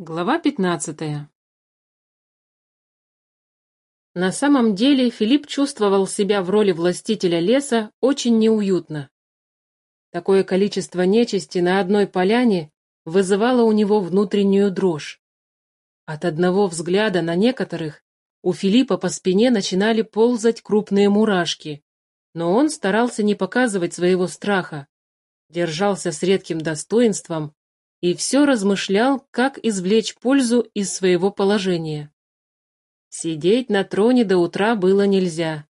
Глава пятнадцатая На самом деле Филипп чувствовал себя в роли властителя леса очень неуютно. Такое количество нечисти на одной поляне вызывало у него внутреннюю дрожь. От одного взгляда на некоторых у Филиппа по спине начинали ползать крупные мурашки, но он старался не показывать своего страха, держался с редким достоинством и все размышлял, как извлечь пользу из своего положения. Сидеть на троне до утра было нельзя.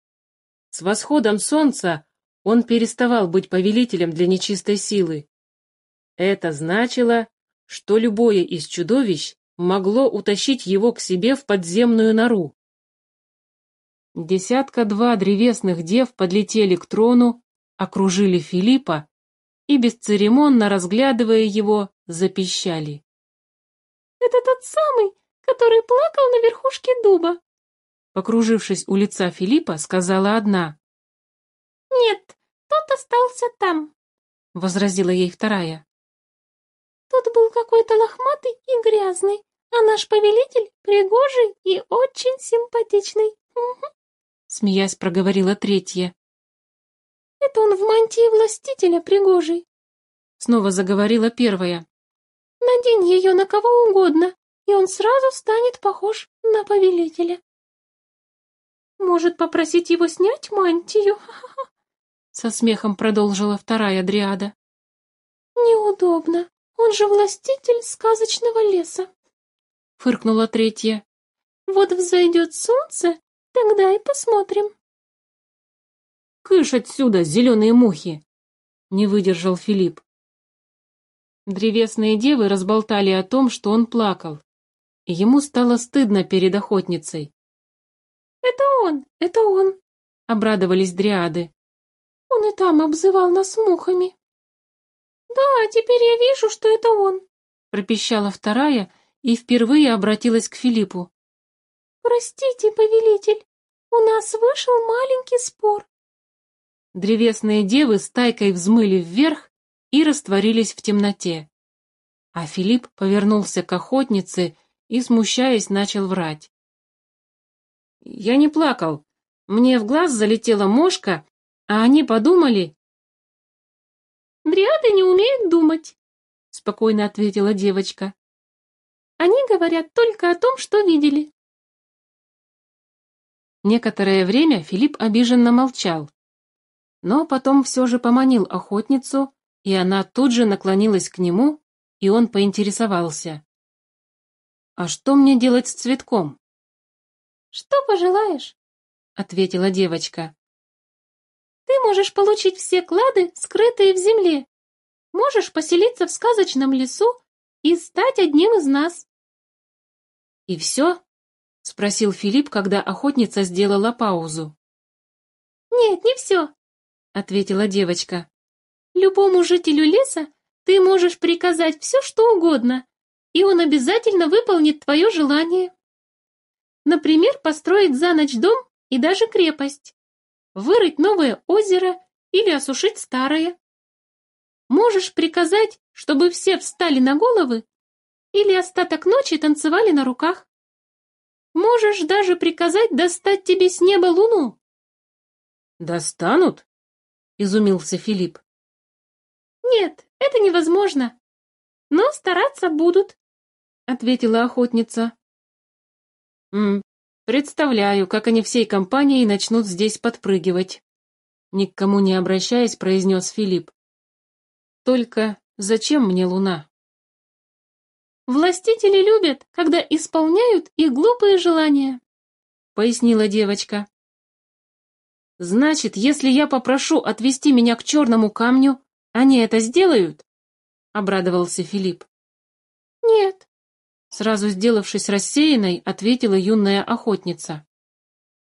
С восходом солнца он переставал быть повелителем для нечистой силы. Это значило, что любое из чудовищ могло утащить его к себе в подземную нору. Десятка-два древесных дев подлетели к трону, окружили Филиппа и, бесцеремонно разглядывая его, запищали. «Это тот самый, который плакал на верхушке дуба!» Покружившись у лица Филиппа, сказала одна. «Нет, тот остался там», — возразила ей вторая. «Тот был какой-то лохматый и грязный, а наш повелитель пригожий и очень симпатичный», — смеясь проговорила третья. «Это он в мантии властителя пригожий», — снова заговорила первая. Надень ее на кого угодно, и он сразу станет похож на повелителя. Может, попросить его снять мантию? Со смехом продолжила вторая дриада. Неудобно. Он же властитель сказочного леса. Фыркнула третья. Вот взойдет солнце, тогда и посмотрим. Кыш отсюда, зеленые мухи! Не выдержал Филипп. Древесные девы разболтали о том, что он плакал. И ему стало стыдно перед охотницей. «Это он, это он!» — обрадовались дриады. «Он и там обзывал нас мухами». «Да, теперь я вижу, что это он», — пропищала вторая и впервые обратилась к Филиппу. «Простите, повелитель, у нас вышел маленький спор». Древесные девы стайкой взмыли вверх и растворились в темноте. А Филипп повернулся к охотнице и, смущаясь, начал врать. «Я не плакал. Мне в глаз залетела мошка, а они подумали...» «Дриады не умеют думать», — спокойно ответила девочка. «Они говорят только о том, что видели». Некоторое время Филипп обиженно молчал, но потом все же поманил охотницу и она тут же наклонилась к нему, и он поинтересовался. «А что мне делать с цветком?» «Что пожелаешь?» — ответила девочка. «Ты можешь получить все клады, скрытые в земле. Можешь поселиться в сказочном лесу и стать одним из нас». «И все?» — спросил Филипп, когда охотница сделала паузу. «Нет, не все», — ответила девочка. Любому жителю леса ты можешь приказать все, что угодно, и он обязательно выполнит твое желание. Например, построить за ночь дом и даже крепость, вырыть новое озеро или осушить старое. Можешь приказать, чтобы все встали на головы или остаток ночи танцевали на руках. Можешь даже приказать достать тебе с неба луну. «Достанут?» — изумился Филипп. «Нет, это невозможно. Но стараться будут», — ответила охотница. «М представляю, как они всей компанией начнут здесь подпрыгивать», — ни к кому не обращаясь, произнес Филипп. «Только зачем мне луна?» «Властители любят, когда исполняют их глупые желания», — пояснила девочка. «Значит, если я попрошу отвести меня к черному камню, они это сделают? Обрадовался Филипп. Нет. Сразу сделавшись рассеянной, ответила юная охотница.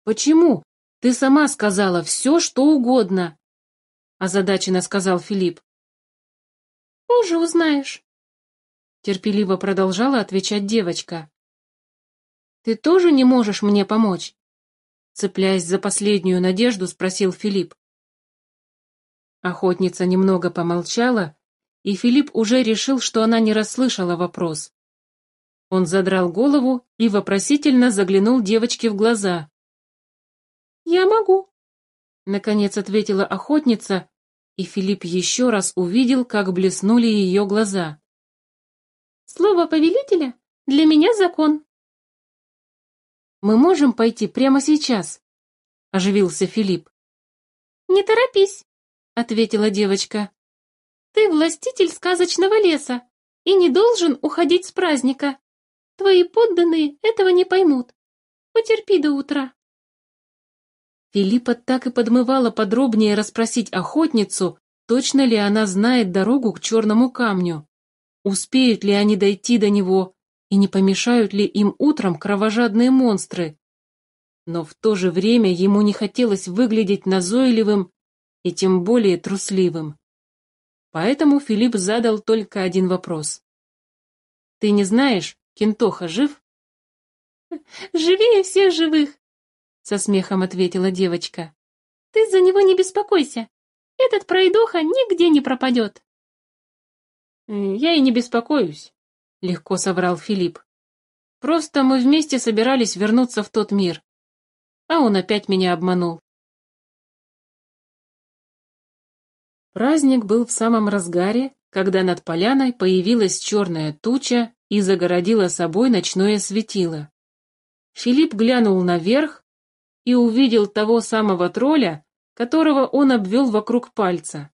Почему? Ты сама сказала все, что угодно. Озадаченно сказал Филипп. Позже узнаешь. Терпеливо продолжала отвечать девочка. Ты тоже не можешь мне помочь? Цепляясь за последнюю надежду, спросил Филипп. Охотница немного помолчала, и Филипп уже решил, что она не расслышала вопрос. Он задрал голову и вопросительно заглянул девочке в глаза. «Я могу», — наконец ответила охотница, и Филипп еще раз увидел, как блеснули ее глаза. «Слово повелителя для меня закон». «Мы можем пойти прямо сейчас?» — оживился Филипп. «Не торопись», — ответила девочка. «Ты властитель сказочного леса и не должен уходить с праздника. Твои подданные этого не поймут. Потерпи до утра». Филиппа так и подмывала подробнее расспросить охотницу, точно ли она знает дорогу к черному камню. Успеют ли они дойти до него, и не помешают ли им утром кровожадные монстры. Но в то же время ему не хотелось выглядеть назойливым и тем более трусливым. Поэтому Филипп задал только один вопрос. «Ты не знаешь, Кентоха жив?» «Живее всех живых!» со смехом ответила девочка. «Ты за него не беспокойся. Этот пройдоха нигде не пропадет». «Я и не беспокоюсь», — легко соврал Филипп. «Просто мы вместе собирались вернуться в тот мир, а он опять меня обманул». Праздник был в самом разгаре, когда над поляной появилась черная туча и загородила собой ночное светило. Филипп глянул наверх и увидел того самого тролля, которого он обвел вокруг пальца.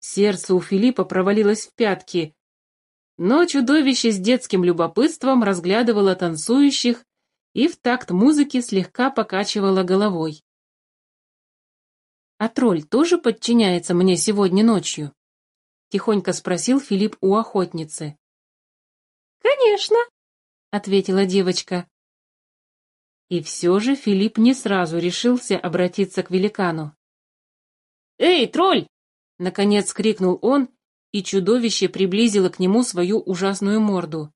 Сердце у Филиппа провалилось в пятки, но чудовище с детским любопытством разглядывало танцующих и в такт музыки слегка покачивало головой. «А тролль тоже подчиняется мне сегодня ночью?» — тихонько спросил Филипп у охотницы. «Конечно», — ответила девочка. И все же Филипп не сразу решился обратиться к великану. «Эй, тролль!» — наконец крикнул он, и чудовище приблизило к нему свою ужасную морду.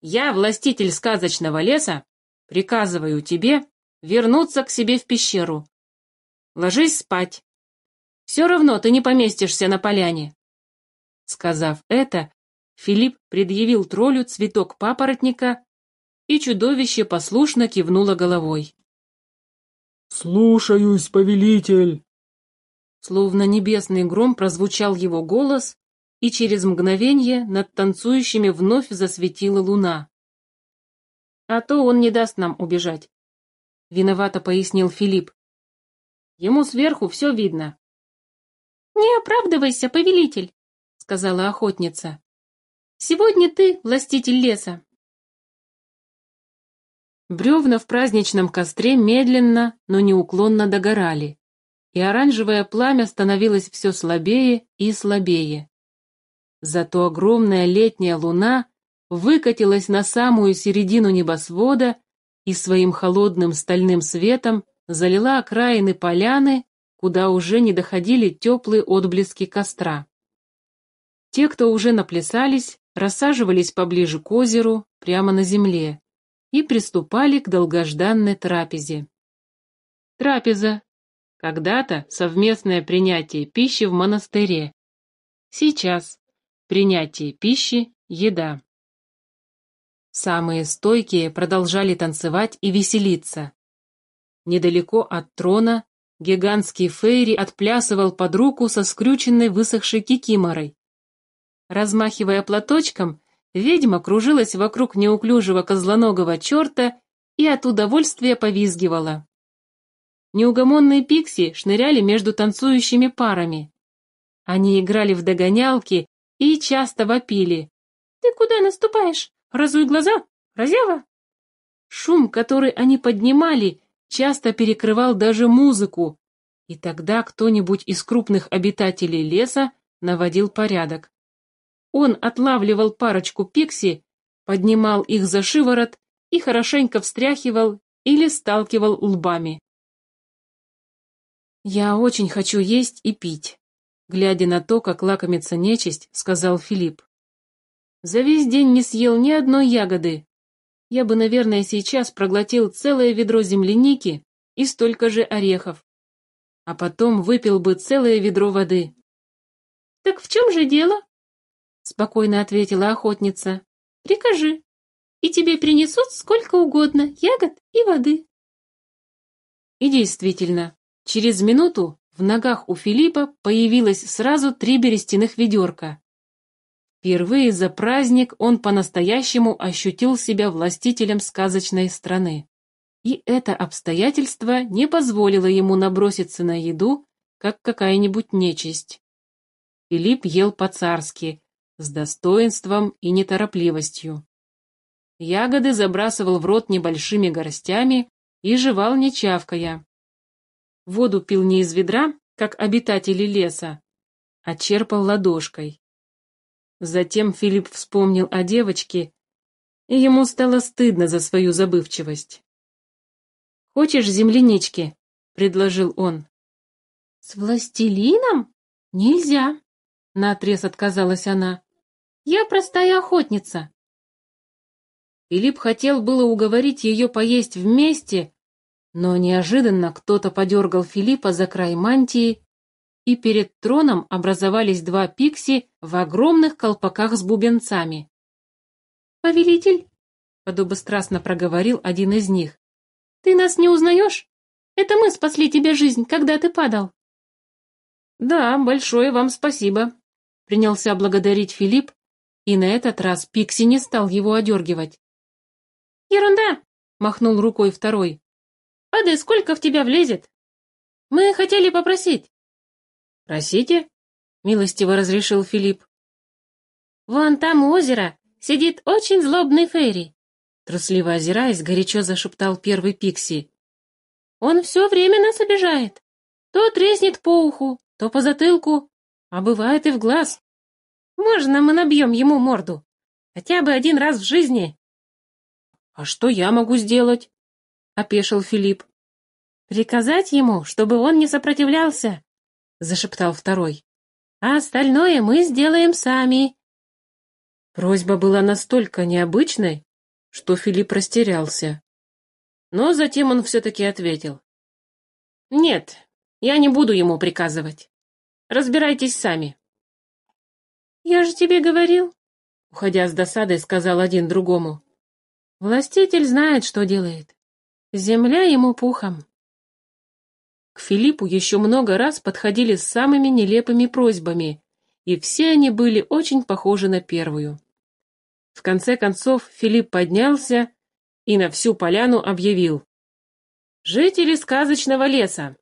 «Я, властитель сказочного леса, приказываю тебе вернуться к себе в пещеру. Ложись спать. Все равно ты не поместишься на поляне». Сказав это, Филипп предъявил троллю цветок папоротника и чудовище послушно кивнуло головой. «Слушаюсь, повелитель!» Словно небесный гром прозвучал его голос, и через мгновение над танцующими вновь засветила луна. «А то он не даст нам убежать», — виновато пояснил Филипп. «Ему сверху все видно». «Не оправдывайся, повелитель», — сказала охотница. «Сегодня ты властитель леса, Бревна в праздничном костре медленно, но неуклонно догорали, и оранжевое пламя становилось все слабее и слабее. Зато огромная летняя луна выкатилась на самую середину небосвода и своим холодным стальным светом залила окраины поляны, куда уже не доходили теплые отблески костра. Те, кто уже наплясались, рассаживались поближе к озеру, прямо на земле, и приступали к долгожданной трапезе. Трапеза. Когда-то совместное принятие пищи в монастыре. Сейчас принятие пищи, еда. Самые стойкие продолжали танцевать и веселиться. Недалеко от трона гигантский Фейри отплясывал под руку со скрюченной высохшей кикиморой. Размахивая платочком, Ведьма кружилась вокруг неуклюжего козлоногого черта и от удовольствия повизгивала. Неугомонные пикси шныряли между танцующими парами. Они играли в догонялки и часто вопили. «Ты куда наступаешь? Разуй глаза! Разява!» Шум, который они поднимали, часто перекрывал даже музыку, и тогда кто-нибудь из крупных обитателей леса наводил порядок. Он отлавливал парочку пикси, поднимал их за шиворот и хорошенько встряхивал или сталкивал лбами. «Я очень хочу есть и пить», — глядя на то, как лакомится нечисть, сказал Филипп. «За весь день не съел ни одной ягоды. Я бы, наверное, сейчас проглотил целое ведро земляники и столько же орехов. А потом выпил бы целое ведро воды». «Так в чем же дело?» спокойно ответила охотница. Прикажи. и тебе принесут сколько угодно ягод и воды. И действительно, через минуту в ногах у Филиппа появилось сразу три берестяных ведерка. Впервые за праздник он по-настоящему ощутил себя властителем сказочной страны. И это обстоятельство не позволило ему наброситься на еду, как какая-нибудь нечисть. Филипп ел по-царски, с достоинством и неторопливостью. Ягоды забрасывал в рот небольшими горстями и жевал не чавкая. Воду пил не из ведра, как обитатели леса, а черпал ладошкой. Затем Филипп вспомнил о девочке, и ему стало стыдно за свою забывчивость. «Хочешь землянички?» — предложил он. «С властелином? Нельзя!» — наотрез отказалась она. «Я простая охотница!» Филипп хотел было уговорить ее поесть вместе, но неожиданно кто-то подергал Филиппа за край мантии, и перед троном образовались два пикси в огромных колпаках с бубенцами. «Повелитель!» — подобострастно проговорил один из них. «Ты нас не узнаешь? Это мы спасли тебе жизнь, когда ты падал». «Да, большое вам спасибо», — принялся благодарить Филипп, и на этот раз Пикси не стал его одергивать. «Ерунда!» — махнул рукой второй. Ады, сколько в тебя влезет? Мы хотели попросить. Просите, милостиво разрешил Филипп. Вон там у озера сидит очень злобный Ферри. Трусливо озираясь, горячо зашептал первый Пикси. Он все время нас обижает. То треснет по уху, то по затылку, а бывает и в глаз. Можно мы набьем ему морду? Хотя бы один раз в жизни. А что я могу сделать? — опешил Филипп. «Приказать ему, чтобы он не сопротивлялся», — зашептал второй. «А остальное мы сделаем сами». Просьба была настолько необычной, что Филипп растерялся. Но затем он все-таки ответил. «Нет, я не буду ему приказывать. Разбирайтесь сами». «Я же тебе говорил», — уходя с досадой, сказал один другому. «Властитель знает, что делает. Земля ему пухом. К Филиппу еще много раз подходили с самыми нелепыми просьбами, и все они были очень похожи на первую. В конце концов Филипп поднялся и на всю поляну объявил. «Жители сказочного леса,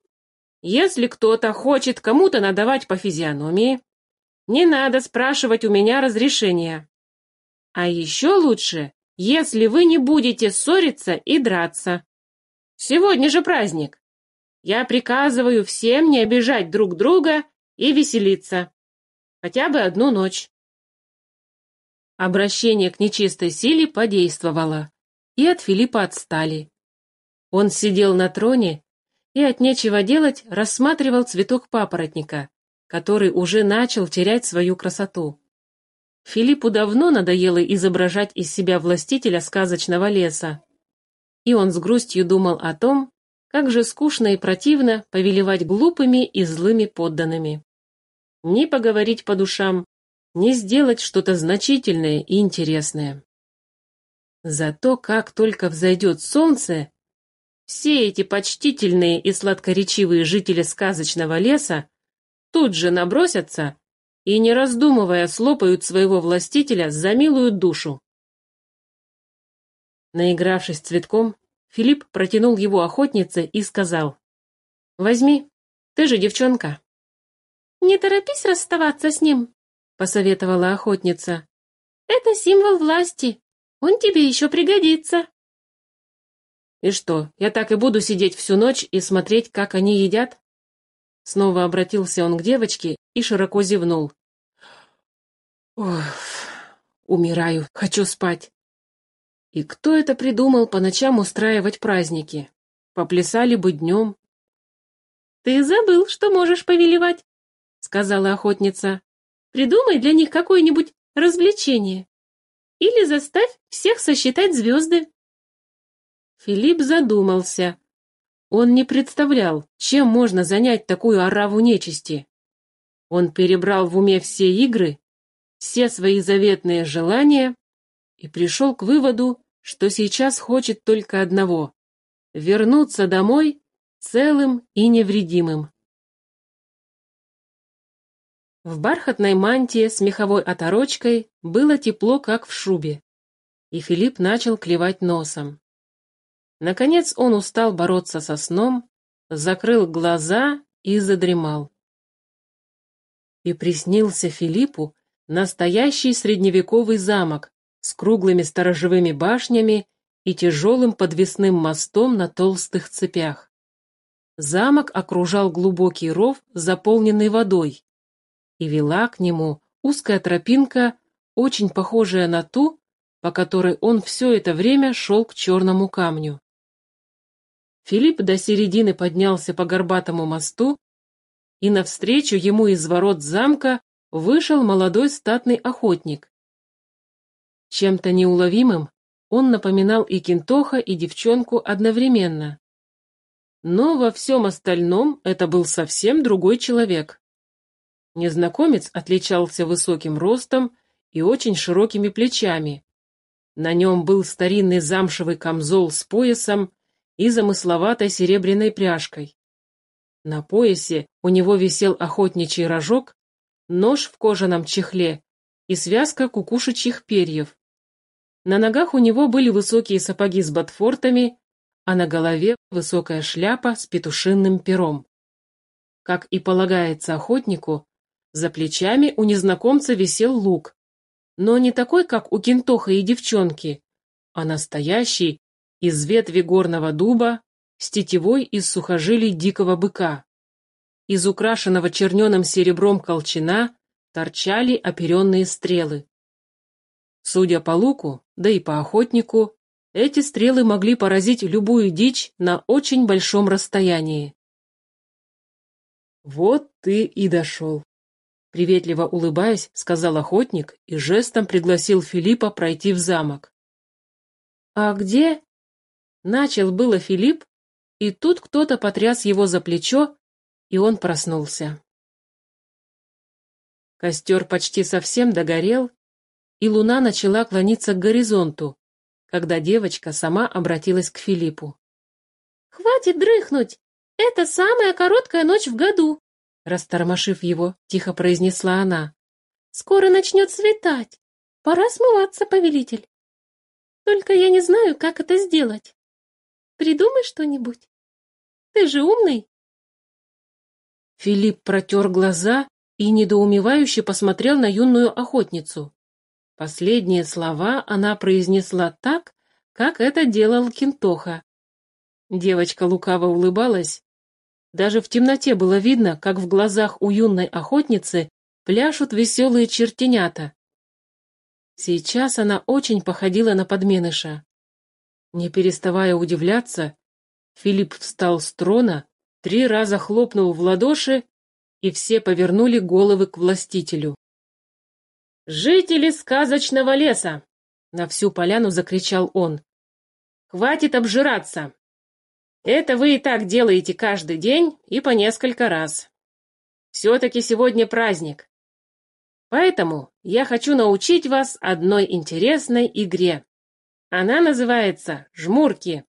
если кто-то хочет кому-то надавать по физиономии, не надо спрашивать у меня разрешения. А еще лучше, если вы не будете ссориться и драться. Сегодня же праздник. Я приказываю всем не обижать друг друга и веселиться. Хотя бы одну ночь. Обращение к нечистой силе подействовало, и от Филиппа отстали. Он сидел на троне и от нечего делать рассматривал цветок папоротника, который уже начал терять свою красоту. Филиппу давно надоело изображать из себя властителя сказочного леса и он с грустью думал о том, как же скучно и противно повелевать глупыми и злыми подданными. Не поговорить по душам, не сделать что-то значительное и интересное. Зато как только взойдет солнце, все эти почтительные и сладкоречивые жители сказочного леса тут же набросятся и, не раздумывая, слопают своего властителя за милую душу. Наигравшись цветком, Филипп протянул его охотнице и сказал. «Возьми, ты же девчонка». «Не торопись расставаться с ним», — посоветовала охотница. «Это символ власти. Он тебе еще пригодится». «И что, я так и буду сидеть всю ночь и смотреть, как они едят?» Снова обратился он к девочке и широко зевнул. «Ох, умираю, хочу спать». И кто это придумал по ночам устраивать праздники? Поплясали бы днем. «Ты забыл, что можешь повелевать», — сказала охотница. «Придумай для них какое-нибудь развлечение. Или заставь всех сосчитать звезды». Филипп задумался. Он не представлял, чем можно занять такую ораву нечисти. Он перебрал в уме все игры, все свои заветные желания и пришел к выводу, что сейчас хочет только одного — вернуться домой целым и невредимым. В бархатной мантии с меховой оторочкой было тепло, как в шубе, и Филипп начал клевать носом. Наконец он устал бороться со сном, закрыл глаза и задремал. И приснился Филиппу настоящий средневековый замок с круглыми сторожевыми башнями и тяжелым подвесным мостом на толстых цепях. Замок окружал глубокий ров, заполненный водой, и вела к нему узкая тропинка, очень похожая на ту, по которой он все это время шел к черному камню. Филипп до середины поднялся по горбатому мосту, и навстречу ему из ворот замка вышел молодой статный охотник. Чем-то неуловимым он напоминал и Кинтоха, и девчонку одновременно. Но во всем остальном это был совсем другой человек. Незнакомец отличался высоким ростом и очень широкими плечами. На нем был старинный замшевый камзол с поясом и замысловатой серебряной пряжкой. На поясе у него висел охотничий рожок, нож в кожаном чехле и связка кукушечьих перьев. На ногах у него были высокие сапоги с ботфортами, а на голове высокая шляпа с петушинным пером. Как и полагается охотнику, за плечами у незнакомца висел лук, но не такой, как у кентоха и девчонки, а настоящий, из ветви горного дуба, с тетивой из сухожилий дикого быка. Из украшенного черненым серебром колчана торчали оперенные стрелы. Судя по луку, да и по охотнику, эти стрелы могли поразить любую дичь на очень большом расстоянии. «Вот ты и дошел», Приветливо улыбаясь, сказал охотник и жестом пригласил Филиппа пройти в замок. «А где?» Начал было Филипп, и тут кто-то потряс его за плечо, и он проснулся. Костер почти совсем догорел, и луна начала клониться к горизонту, когда девочка сама обратилась к Филиппу. «Хватит дрыхнуть! Это самая короткая ночь в году. Растормошив его, тихо произнесла она. «Скоро начнет светать. Пора смываться, повелитель. Только я не знаю, как это сделать. Придумай что-нибудь. Ты же умный». Филипп протер глаза и недоумевающе посмотрел на юную охотницу. Последние слова она произнесла так, как это делал Кинтоха. Девочка лукаво улыбалась даже в темноте было видно, как в глазах у юной охотницы пляшут веселые чертенята. Сейчас она очень походила на подменыша. Не переставая удивляться, Филипп встал с трона, три раза хлопнул в ладоши, и все повернули головы к властителю. «Жители сказочного леса!» — на всю поляну закричал он. «Хватит обжираться! Это вы и так делаете каждый день и по несколько раз. Все-таки сегодня праздник. Поэтому я хочу научить вас одной интересной игре. Она называется «Жмурки».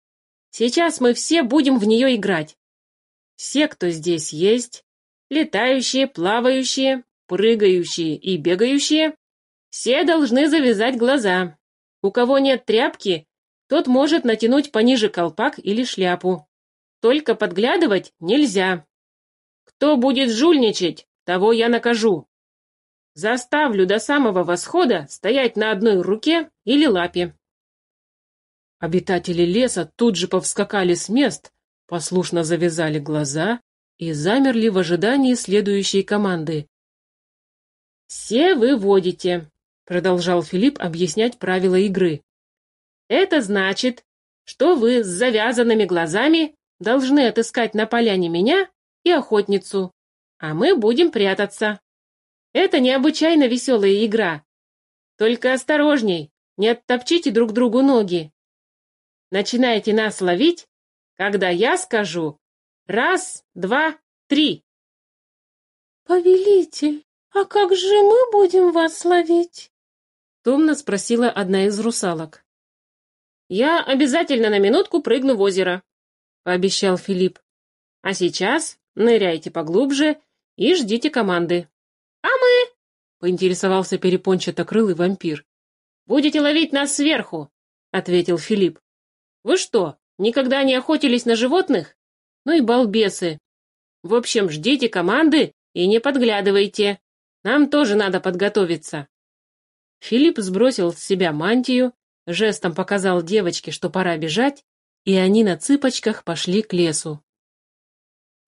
Сейчас мы все будем в нее играть. Все, кто здесь есть, летающие, плавающие, прыгающие и бегающие, все должны завязать глаза. У кого нет тряпки, тот может натянуть пониже колпак или шляпу. Только подглядывать нельзя. Кто будет жульничать, того я накажу. Заставлю до самого восхода стоять на одной руке или лапе. Обитатели леса тут же повскакали с мест, послушно завязали глаза и замерли в ожидании следующей команды. «Все вы водите», — продолжал Филипп объяснять правила игры. Это значит, что вы с завязанными глазами должны отыскать на поляне меня и охотницу, а мы будем прятаться. Это необычайно веселая игра. Только осторожней, не оттопчите друг другу ноги. Начинайте нас ловить, когда я скажу «раз, два, три». «Повелитель, а как же мы будем вас ловить?» Томно спросила одна из русалок. Я обязательно на минутку прыгну в озеро, пообещал Филипп. А сейчас ныряйте поглубже и ждите команды. А мы? поинтересовался перепончатокрылый вампир. Будете ловить нас сверху, ответил Филипп. Вы что, никогда не охотились на животных? Ну и балбесы. В общем, ждите команды и не подглядывайте. Нам тоже надо подготовиться. Филипп сбросил с себя мантию, жестом показал девочке, что пора бежать, и они на цыпочках пошли к лесу.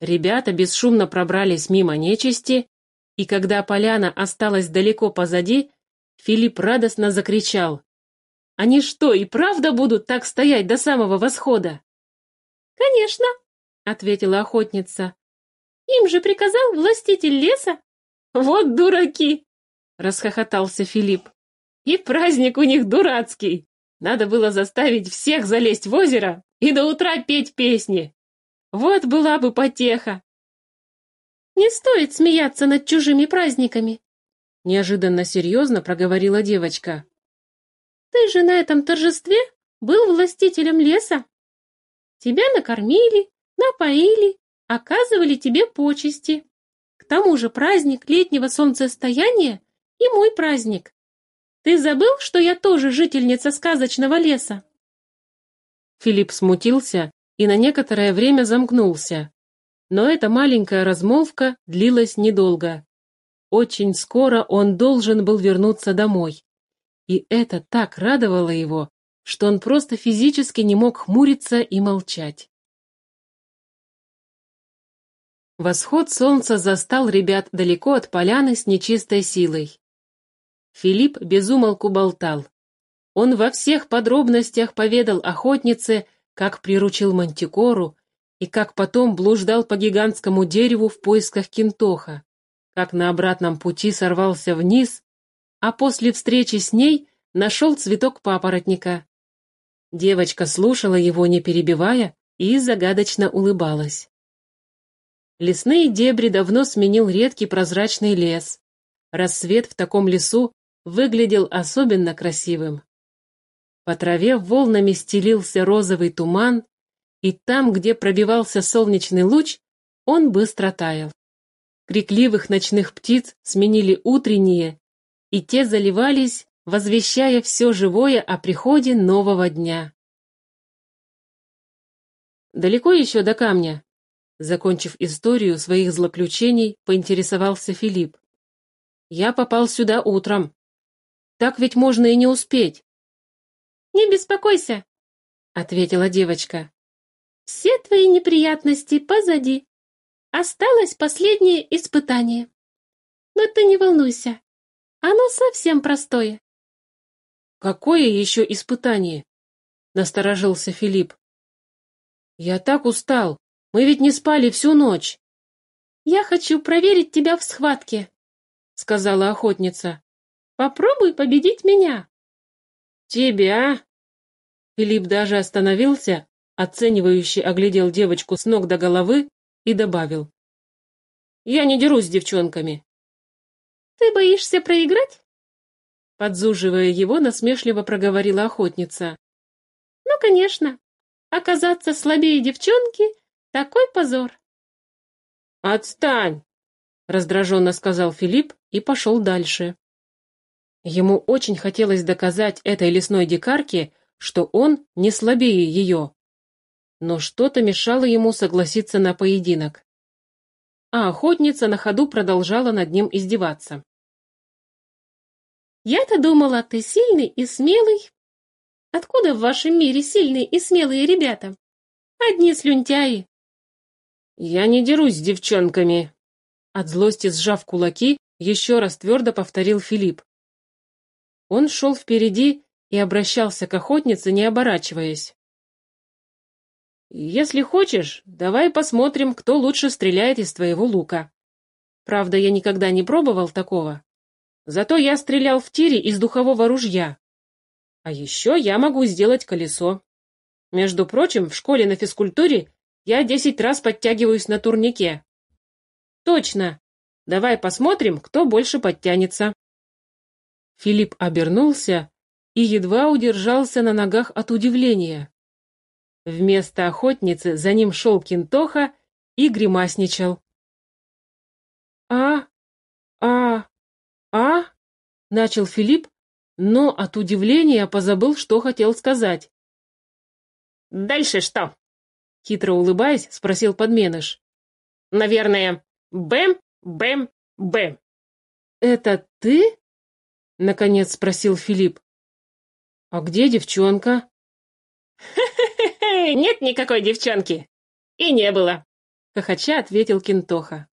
Ребята бесшумно пробрались мимо нечисти, и когда поляна осталась далеко позади, Филипп радостно закричал. «Они что, и правда будут так стоять до самого восхода?» «Конечно», — ответила охотница. «Им же приказал властитель леса». «Вот дураки!» — расхохотался Филипп. «И праздник у них дурацкий. Надо было заставить всех залезть в озеро и до утра петь песни. Вот была бы потеха. Не стоит смеяться над чужими праздниками, неожиданно серьезно проговорила девочка. Ты же на этом торжестве был властителем леса. Тебя накормили, напоили, оказывали тебе почести. К тому же праздник летнего солнцестояния и мой праздник. Ты забыл, что я тоже жительница сказочного леса?» Филипп смутился и на некоторое время замкнулся. Но эта маленькая размолвка длилась недолго. Очень скоро он должен был вернуться домой. И это так радовало его, что он просто физически не мог хмуриться и молчать. Восход солнца застал ребят далеко от поляны с нечистой силой. Филипп безумолку болтал. Он во всех подробностях поведал охотнице, как приручил мантикору и как потом блуждал по гигантскому дереву в поисках кинтоха, как на обратном пути сорвался вниз, а после встречи с ней нашел цветок папоротника. Девочка слушала его, не перебивая, и загадочно улыбалась. Лесные дебри давно сменил редкий прозрачный лес. Рассвет в таком лесу выглядел особенно красивым. По траве волнами стелился розовый туман, и там, где пробивался солнечный луч, он быстро таял. Крикливых ночных птиц сменили утренние, и те заливались, возвещая все живое о приходе нового дня. «Далеко еще до камня?» Закончив историю своих злоключений, поинтересовался Филипп. «Я попал сюда утром. Так ведь можно и не успеть. Не беспокойся, ответила девочка. Все твои неприятности позади. Осталось последнее испытание. Но ты не волнуйся. Оно совсем простое. Какое еще испытание? Насторожился Филипп. Я так устал. Мы ведь не спали всю ночь. Я хочу проверить тебя в схватке, сказала охотница. Попробуй победить меня. Тебя? Филипп даже остановился, оценивающе оглядел девочку с ног до головы и добавил. Я не дерусь с девчонками. Ты боишься проиграть? Подзуживая его, насмешливо проговорила охотница. Ну, конечно. Оказаться слабее девчонки — такой позор. «Отстань!» — раздраженно сказал Филипп и пошел дальше. Ему очень хотелось доказать этой лесной дикарке, что он не слабее ее. Но что-то мешало ему согласиться на поединок. А охотница на ходу продолжала над ним издеваться. «Я-то думала, ты сильный и смелый. Откуда в вашем мире сильные и смелые ребята? Одни слюнтяи». «Я не дерусь с девчонками», — от злости сжав кулаки, еще раз твердо повторил Филипп. Он шел впереди и обращался к охотнице, не оборачиваясь. «Если хочешь, давай посмотрим, кто лучше стреляет из твоего лука. Правда, я никогда не пробовал такого. Зато я стрелял в тире из духового ружья. А еще я могу сделать колесо. Между прочим, в школе на физкультуре я десять раз подтягиваюсь на турнике. Точно. Давай посмотрим, кто больше подтянется. Филипп обернулся и едва удержался на ногах от удивления. Вместо охотницы за ним шел Кинтоха и гримасничал. «А? А? А?» — начал Филипп, но от удивления позабыл, что хотел сказать. «Дальше что?» — хитро улыбаясь, спросил подменыш. «Наверное, бэм, бэм, бэм». «Это ты?» — наконец спросил Филипп. «А где девчонка?» «Нет никакой девчонки. И не было», — хохоча ответил Кинтоха.